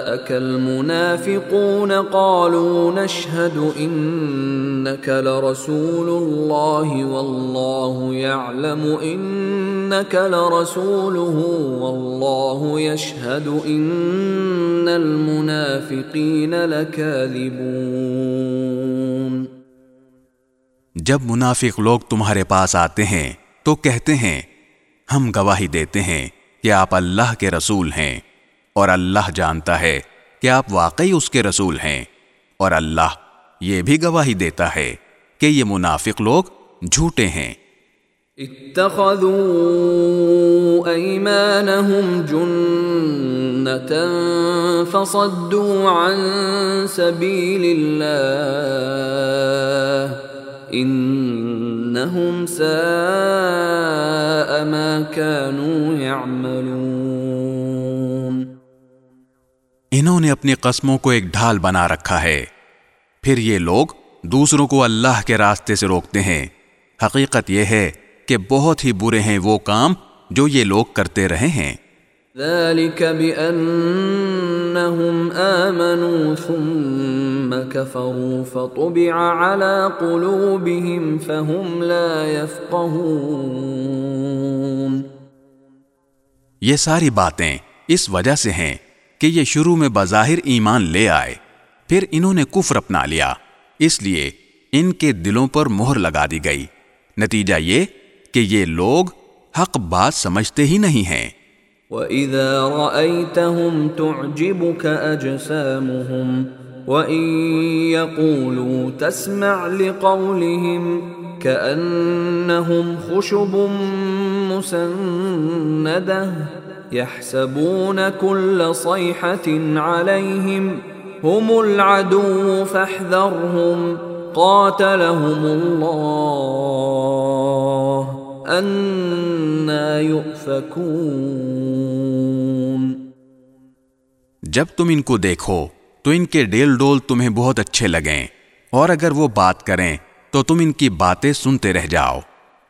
جاءك المنافقون قالوا نشهد انك لرسول الله والله يعلم انك لرسوله والله يشهد ان المنافقين لكاذبون جب منافق لوگ تمہارے پاس آتے ہیں تو کہتے ہیں، ہم گواہی دیتے ہیں کہ آپ اللہ کے رسول ہیں۔ اور اللہ جانتا ہے کہ آپ واقعی اس کے رسول ہیں اور اللہ یہ بھی گواہی دیتا ہے کہ یہ منافق لوگ جھوٹے ہیں۔ اتخذوا ايمانهم جنة فصدوا عن سبيل الله انهم ساء ما كانوا يعملون۔ انہوں نے اپنی قسموں کو ایک ڈھال بنا رکھا ہے۔ پھر یہ لوگ دوسروں کو اللہ کے راستے سے روکتے ہیں۔ حقیقت یہ ہے کہ بہت ہی برے ہیں وہ کام جو یہ لوگ کرتے رہے ہیں۔ ذلك بأنهم آمنوا ثم كفروا فطبع على قلوبهم فهم لا يفقهون۔ یہ ساری باتیں اس وجہ سے ہیں کہ یہ شروع میں بظاہر ایمان لے آئے، پھر انہوں نے کفر اپنا لیا۔ اس لیے ان کے دلوں پر مہر لگا دی گئی۔ نتیجہ یہ کہ یہ لوگ حق بات سمجھتے ہی نہیں ہیں۔ وَإِذَا رَأَيْتَهُمْ تُعْجِبُكَ أَجْسَامُهُمْ، وَإِن يَقُولُوا تَسْمَعْ لِقَوْلِهِمْ، كَأَنَّهُمْ خُشُبٌ مُسَنَّدَةٌ يَحْسَبُونَ كُلَّ صَيْحَةٍ عَلَيْهِمْ هُمُ الْعَدُوُّ فَاحْذَرْهُمْ قَاتَلَهُمُ اللَّهُ أَنَّا يُؤْفَكُونَ جب تم ان کو دیکھو تو ان کے ڈیل ڈول تمہیں بہت اچھے لگیں اور اگر وہ بات کریں تو تم ان کی باتیں سنتے رہ جاؤ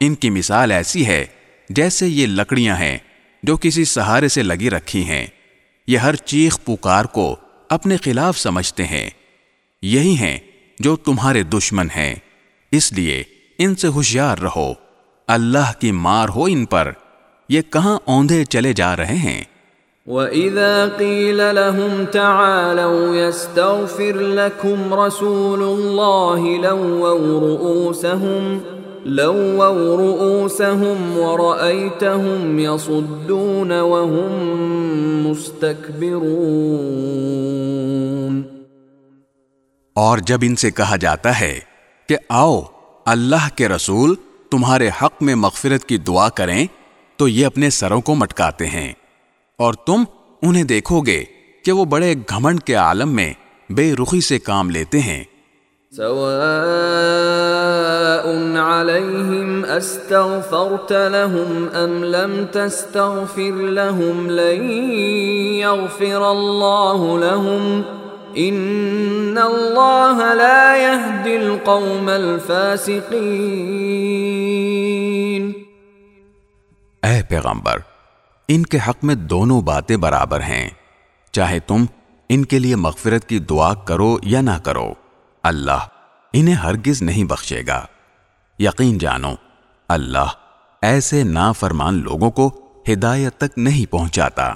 ان کی مثال ایسی ہے جیسے یہ لکڑیاں ہیں جو کسی سہارے سے لگی رکھی ہیں۔ یہ ہر چیخ پکار کو اپنے خلاف سمجھتے ہیں۔ یہی ہیں جو تمہارے دشمن ہیں۔ اس لیے ان سے ہوشیار رہو۔ اللہ کی مار ہو ان پر۔ یہ کہاں اوندھے چلے جا رہے ہیں؟ وَإِذَا قِيلَ لَهُمْ تَعَالَوْا يَسْتَغْفِرْ لَكُمْ رَسُولُ اللَّهِ لَوَّوْا رُؤُوسَهُمْ لَوَّوْا رُؤُوسَهُمْ وَرَأَيْتَهُمْ يَصُدُّونَ وَهُمْ مُسْتَكْبِرُونَ اور جب ان سے کہا جاتا ہے کہ آؤ اللہ کے رسول تمہارے حق میں مغفرت کی دعا کریں تو یہ اپنے سروں کو مٹکاتے ہیں۔ اور تم انہیں دیکھو گے کہ وہ بڑے گھمنڈ کے عالم میں بے رخی سے کام لیتے ہیں۔ سواء عليهم استغفرت لهم ام لم تستغفر لهم لن يغفر الله لهم ان الله لا يهدي القوم الفاسقين اے پیغمبر، ان کے حق میں دونوں باتیں برابر ہیں۔ چاہے تم ان کے لیے مغفرت کی دعا کرو یا نہ کرو، اللہ انہیں ہرگز نہیں بخشے گا۔ یقین جانو، اللہ ایسے نافرمان لوگوں کو ہدایت تک نہیں پہنچاتا۔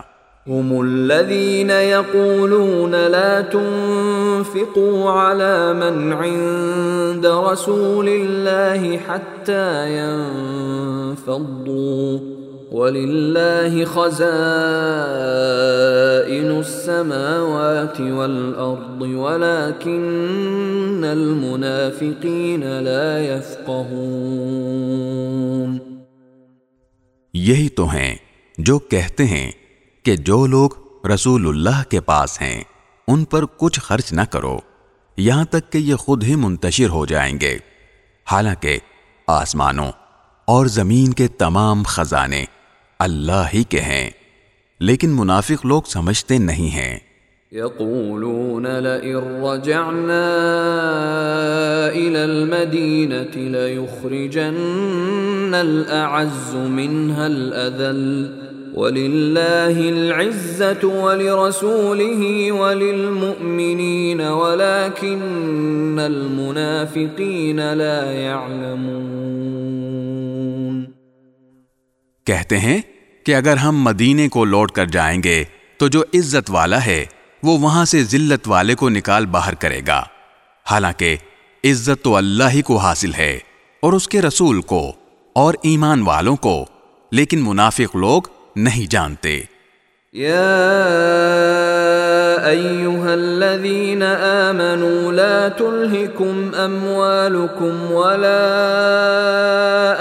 هم الذين يقولون لا تنفقوا على من عند رسول الله حتى ينفضوا ولله خزائن السماوات والأرض ولكن المنافقين لا يفقهون۔ یہی تو ہیں جو کہتے ہیں کہ جو لوگ رسول اللہ کے پاس ہیں، ان پر کچھ خرچ نہ کرو۔ یہاں تک کہ یہ خود ہی منتشر ہو جائیں گے۔ حالانکہ آسمانوں اور زمین کے تمام خزانے اللہ ہی کے ہیں، لیکن منافق لوگ سمجھتے نہیں ہیں۔ يقولون لئن رجعنا إلى المدينة ليخرجن الأعز منها الأذل ولله العزة ولرسوله وللمؤمنين ولكن المنافقين لا يعلمون۔ کہتے ہیں کہ اگر ہم مدینے کو لوٹ کر جائیں گے تو جو عزت والا ہے وہ وہاں سے ذلت والے کو نکال باہر کرے گا۔ حالانکہ عزت تو اللہ ہی کو حاصل ہے اور اس کے رسول کو اور ایمان والوں کو، لیکن منافق لوگ نہیں جانتے۔ أيها الذين آمنوا لا تلهكم أموالكم ولا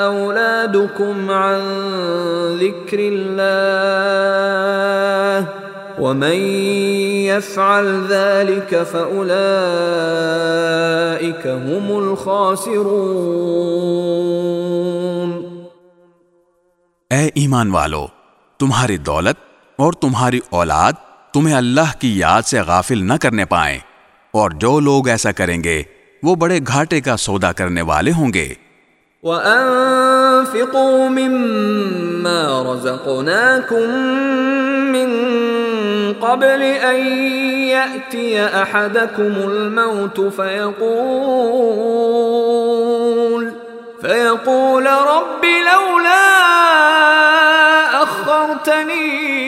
أولادكم عن ذكر الله ومن يفعل ذلك فأولئك هم الخاسرون اے ایمان والو، تمہاری دولت اور تمہاری اولاد تمہیں اللہ کی یاد سے غافل نہ کرنے پائیں۔ اور جو لوگ ایسا کریں گے، وہ بڑے گھاٹے کا سودا کرنے والے ہوں گے۔ وَأَنفِقُوا مِمَّا رَزَقْنَاكُم مِّن قَبْلِ أَن يَأْتِيَ أَحَدَكُمُ الْمَوْتُ فَيَقُولُ، فَيَقُولَ رَبِّ لَوْلَا أَخَّرْتَنِي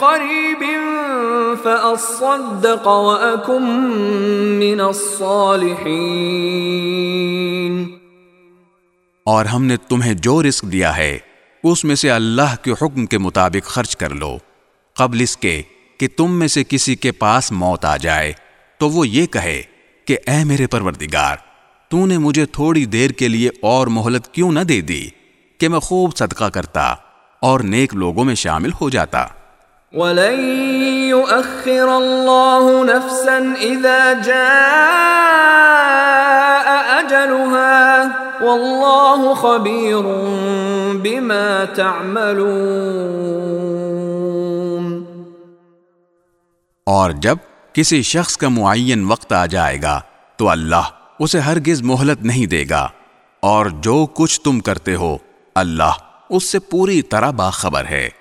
قَرِيبٍ فَأَصَّدَّقَ وَأَكُن مِّنَ الصَّالِحِينَ. اور ہم نے تمہیں جو رزق دیا ہے، اس میں سے اللہ کے حکم کے مطابق خرچ کر لو۔ قبل اس کے کہ تم میں سے کسی کے پاس موت آ جائے، تو وہ یہ کہے کہ، اے میرے پروردگار، تو نے مجھے تھوڑی دیر کے لیے اور مہلت کیوں نہ دے دی کہ میں خوب صدقہ کرتا اور نیک لوگوں میں شامل ہو جاتا؟ وَلَن يُؤَخِّرَ اللَّهُ نَفْسًا إِذَا جَاءَ أَجَلُهَا وَاللَّهُ خَبِيرٌ بِمَا تَعْمَلُونَ. اور جب کسی شخص کا معین وقت آ جائے گا تو اللہ اسے ہرگز مہلت نہیں دے گا اور جو کچھ تم کرتے ہو اللہ اس سے پوری طرح باخبر ہے۔